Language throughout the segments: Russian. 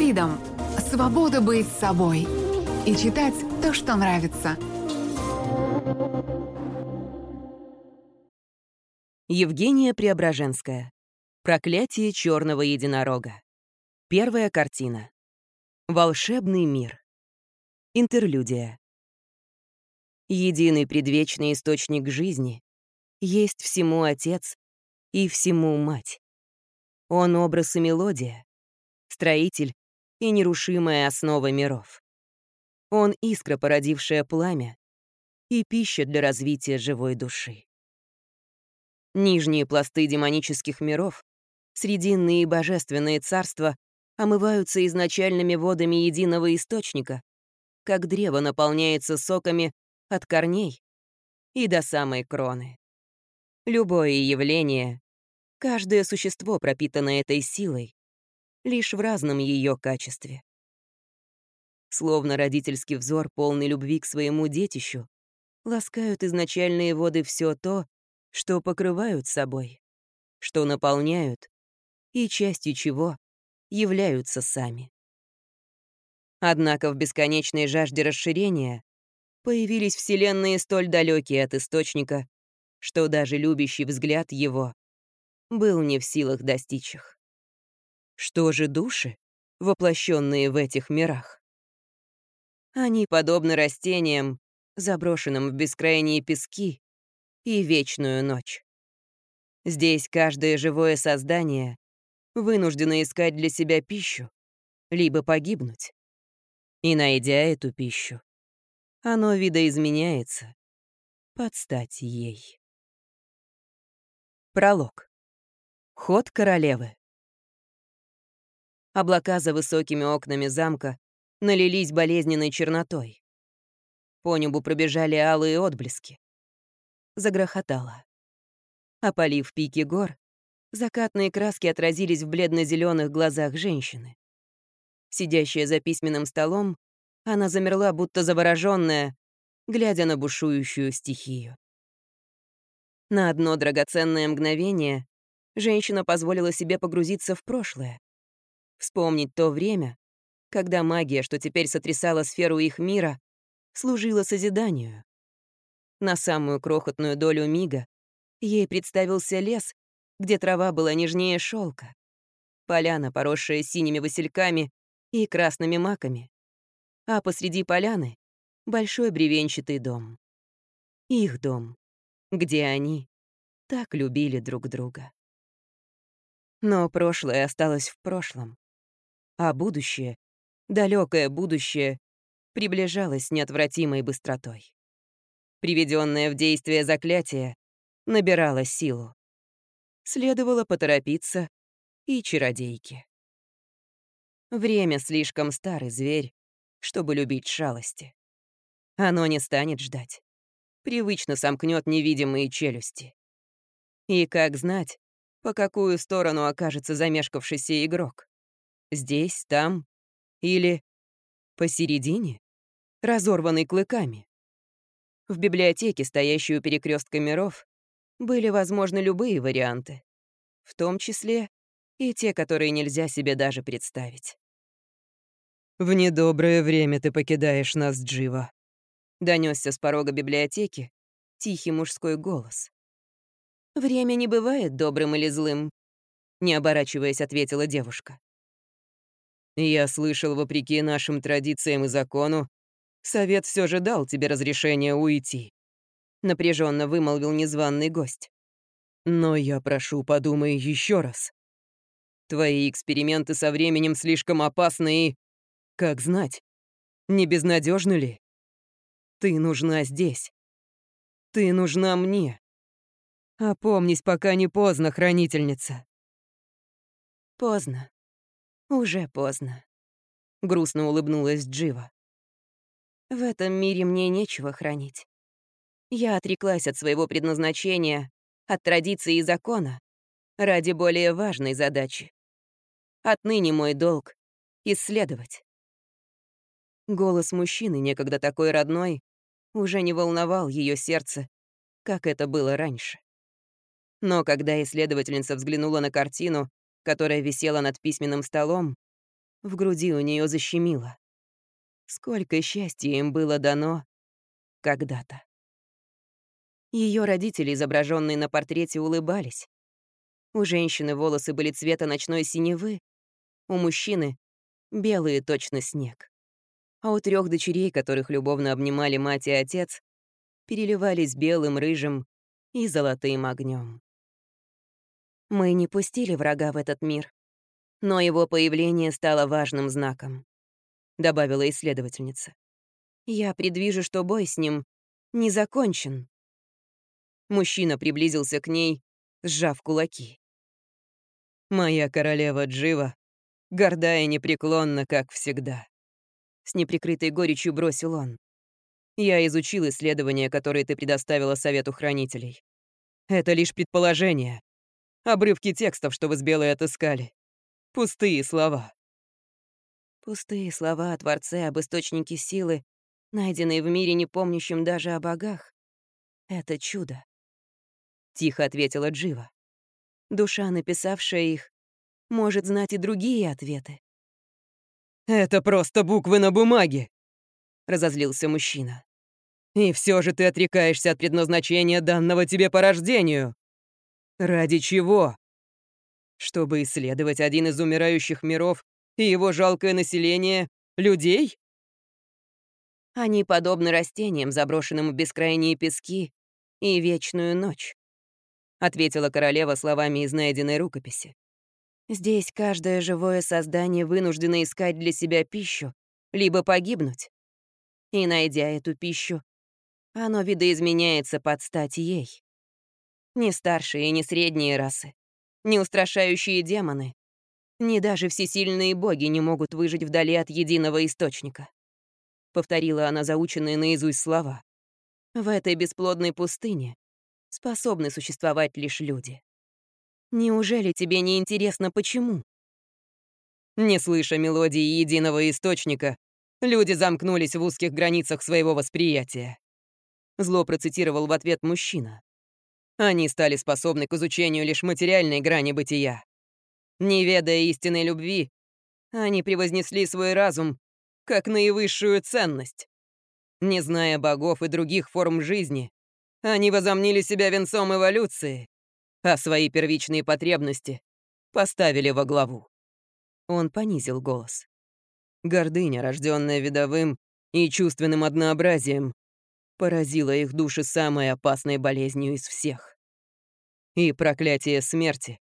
Freedom — свобода быть собой и читать то, что нравится. Евгения Преображенская. Проклятие черного единорога. Первая картина. Волшебный мир. Интерлюдия. Единый предвечный источник жизни есть всему Отец и всему Мать. Он образ и мелодия, строитель и нерушимая основа миров. Он искра, породившая пламя, и пища для развития живой души. Нижние пласты демонических миров, срединные и божественные царства омываются изначальными водами единого источника, как древо наполняется соками от корней и до самой кроны. Любое явление, каждое существо, пропитанное этой силой, лишь в разном ее качестве. Словно родительский взор, полный любви к своему детищу, ласкают изначальные воды все то, что покрывают собой, что наполняют и частью чего являются сами. Однако в бесконечной жажде расширения появились вселенные столь далекие от источника, что даже любящий взгляд его был не в силах достичь их. Что же души, воплощенные в этих мирах? Они подобны растениям, заброшенным в бескрайние пески и вечную ночь. Здесь каждое живое создание вынуждено искать для себя пищу, либо погибнуть. И найдя эту пищу, оно видоизменяется под стать ей. Пролог. Ход королевы. Облака за высокими окнами замка налились болезненной чернотой. По небу пробежали алые отблески. Загрохотало. Опалив пики гор, закатные краски отразились в бледно-зеленых глазах женщины. Сидящая за письменным столом, она замерла, будто завороженная, глядя на бушующую стихию. На одно драгоценное мгновение женщина позволила себе погрузиться в прошлое, вспомнить то время, когда магия, что теперь сотрясала сферу их мира, служила созиданию. На самую крохотную долю мига ей представился лес, где трава была нежнее шелка, поляна, поросшая синими васильками и красными маками, а посреди поляны — большой бревенчатый дом. Их дом где они так любили друг друга. Но прошлое осталось в прошлом, а будущее, далекое будущее, приближалось неотвратимой быстротой. Приведенное в действие заклятие набирало силу. Следовало поторопиться и чародейке. Время слишком старый зверь, чтобы любить шалости. Оно не станет ждать привычно сомкнет невидимые челюсти. И как знать, по какую сторону окажется замешкавшийся игрок? Здесь, там или посередине, разорванный клыками? В библиотеке, стоящей у перекрестка миров, были возможны любые варианты, в том числе и те, которые нельзя себе даже представить. «В недоброе время ты покидаешь нас, Джива», Донесся с порога библиотеки тихий мужской голос. «Время не бывает добрым или злым», — не оборачиваясь, ответила девушка. «Я слышал, вопреки нашим традициям и закону, совет все же дал тебе разрешение уйти», — напряженно вымолвил незваный гость. «Но я прошу, подумай еще раз. Твои эксперименты со временем слишком опасны и... Как знать, не безнадежны ли?» Ты нужна здесь. Ты нужна мне. Опомнись, пока не поздно, хранительница. Поздно. Уже поздно. Грустно улыбнулась Джива. В этом мире мне нечего хранить. Я отреклась от своего предназначения, от традиции и закона, ради более важной задачи. Отныне мой долг — исследовать. Голос мужчины, некогда такой родной, уже не волновал ее сердце, как это было раньше. Но когда исследовательница взглянула на картину, которая висела над письменным столом, В груди у нее защемило. Сколько счастья им было дано когда-то. Ее родители, изображенные на портрете, улыбались. У женщины волосы были цвета ночной синевы, у мужчины — белые точно снег. А у трех дочерей, которых любовно обнимали мать и отец, переливались белым, рыжим и золотым огнем. Мы не пустили врага в этот мир, но его появление стало важным знаком, добавила исследовательница. Я предвижу, что бой с ним не закончен. Мужчина приблизился к ней, сжав кулаки. «Моя королева Джива, горда и непреклонна, как всегда», — с неприкрытой горечью бросил он. «Я изучил исследования, которые ты предоставила Совету Хранителей. Это лишь предположение, обрывки текстов, что вы с Белой отыскали. Пустые слова». Пустые слова о Творце, об источнике силы, найденные в мире, не помнящем даже о богах. Это чудо. — тихо ответила Джива. «Душа, написавшая их, может знать и другие ответы». «Это просто буквы на бумаге», — разозлился мужчина. «И все же ты отрекаешься от предназначения данного тебе по рождению. Ради чего? Чтобы исследовать один из умирающих миров и его жалкое население — людей?» Они подобны растениям, заброшенным в бескрайние пески и вечную ночь ответила королева словами из найденной рукописи. Здесь каждое живое создание вынуждено искать для себя пищу, либо погибнуть. И, найдя эту пищу, оно видоизменяется под стать ей. Не старшие и не средние расы, не устрашающие демоны, ни даже всесильные боги не могут выжить вдали от единого источника. Повторила она заученные наизусть слова. В этой бесплодной пустыне способны существовать лишь люди. Неужели тебе не интересно, почему? Не слыша мелодии единого источника, люди замкнулись в узких границах своего восприятия. Зло процитировал в ответ мужчина. Они стали способны к изучению лишь материальной грани бытия. Не ведая истинной любви, они превознесли свой разум как наивысшую ценность. Не зная богов и других форм жизни, они возомнили себя венцом эволюции, а свои первичные потребности поставили во главу. Он понизил голос. Гордыня, рожденная видовым и чувственным однообразием, поразила их души самой опасной болезнью из всех. И проклятие смерти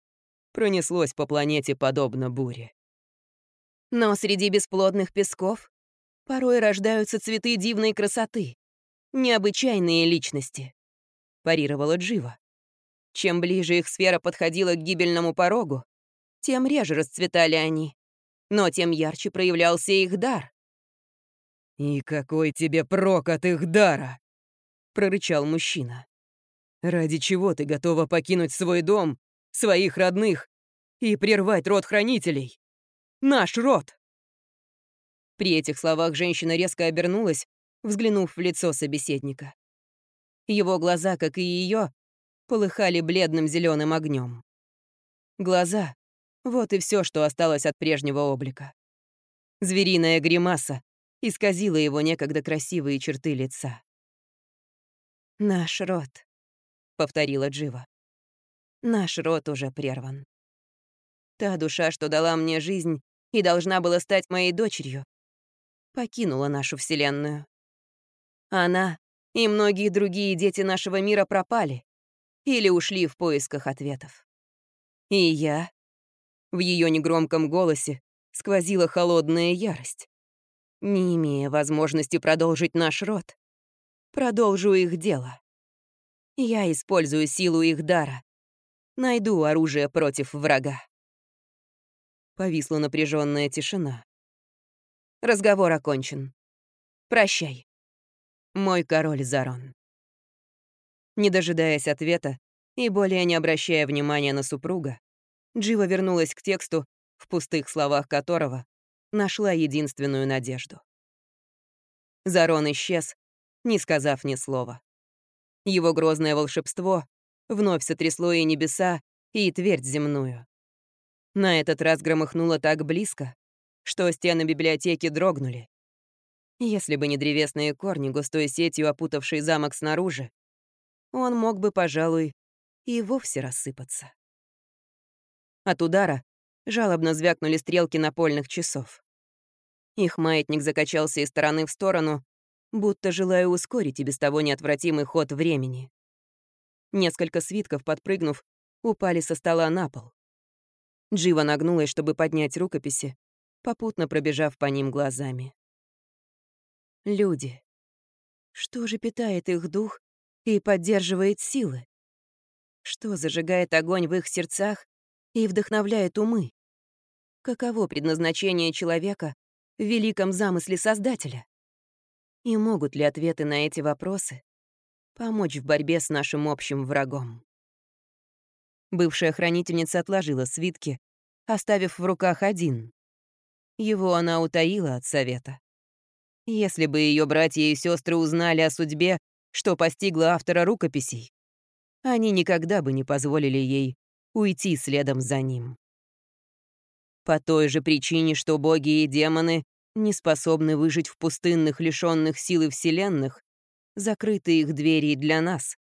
пронеслось по планете подобно буре. Но среди бесплодных песков порой рождаются цветы дивной красоты, необычайные личности. — парировала Джива. Чем ближе их сфера подходила к гибельному порогу, тем реже расцветали они, но тем ярче проявлялся их дар. «И какой тебе прок от их дара?» — прорычал мужчина. «Ради чего ты готова покинуть свой дом, своих родных и прервать род хранителей? Наш род!» При этих словах женщина резко обернулась, взглянув в лицо собеседника. Его глаза, как и ее, полыхали бледным зеленым огнем. Глаза — вот и все, что осталось от прежнего облика. Звериная гримаса исказила его некогда красивые черты лица. «Наш род», — повторила Джива. «Наш род уже прерван. Та душа, что дала мне жизнь и должна была стать моей дочерью, покинула нашу Вселенную. Она и многие другие дети нашего мира пропали или ушли в поисках ответов. И я... В ее негромком голосе сквозила холодная ярость. Не имея возможности продолжить наш род, продолжу их дело. Я использую силу их дара. Найду оружие против врага. Повисла напряженная тишина. Разговор окончен. Прощай мой король Зарон. Не дожидаясь ответа и более не обращая внимания на супруга, Джива вернулась к тексту, в пустых словах которого нашла единственную надежду. Зарон исчез, не сказав ни слова. Его грозное волшебство вновь сотрясло и небеса, и твердь земную. На этот раз громыхнуло так близко, что стены библиотеки дрогнули. Если бы не древесные корни, густой сетью опутавшие замок снаружи, он мог бы, пожалуй, и вовсе рассыпаться. От удара жалобно звякнули стрелки напольных часов. Их маятник закачался из стороны в сторону, будто желая ускорить и без того неотвратимый ход времени. Несколько свитков, подпрыгнув, упали со стола на пол. Джива нагнулась, чтобы поднять рукописи, попутно пробежав по ним глазами. Люди. Что же питает их дух и поддерживает силы? Что зажигает огонь в их сердцах и вдохновляет умы? Каково предназначение человека в великом замысле Создателя? И могут ли ответы на эти вопросы помочь в борьбе с нашим общим врагом? Бывшая хранительница отложила свитки, оставив в руках один. Его она утаила от совета. Если бы ее братья и сестры узнали о судьбе, что постигла автора рукописей, они никогда бы не позволили ей уйти следом за ним. По той же причине, что боги и демоны не способны выжить в пустынных, лишенных силы вселенных, закрыты их двери для нас.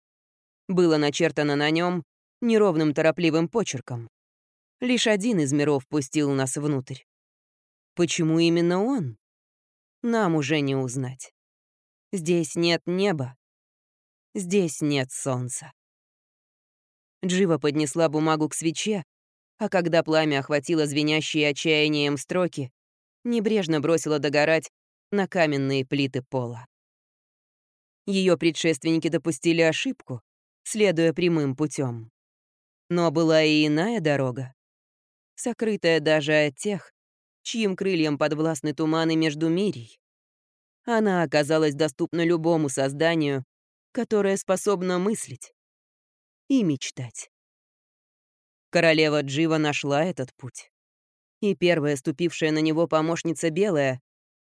Было начертано на нем неровным торопливым почерком. Лишь один из миров пустил нас внутрь. Почему именно он? Нам уже не узнать. Здесь нет неба. Здесь нет солнца. Джива поднесла бумагу к свече, а когда пламя охватило звенящие отчаянием строки, небрежно бросила догорать на каменные плиты пола. Ее предшественники допустили ошибку, следуя прямым путем. Но была и иная дорога, сокрытая даже от тех, чьим крыльям подвластны туманы между мирей. Она оказалась доступна любому созданию, которое способно мыслить, и мечтать. Королева Джива нашла этот путь. И первая ступившая на него помощница Белая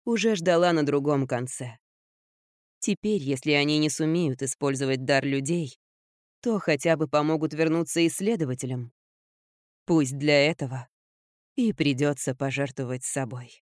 уже ждала на другом конце. Теперь, если они не сумеют использовать дар людей, то хотя бы помогут вернуться исследователям. Пусть для этого и придется пожертвовать собой.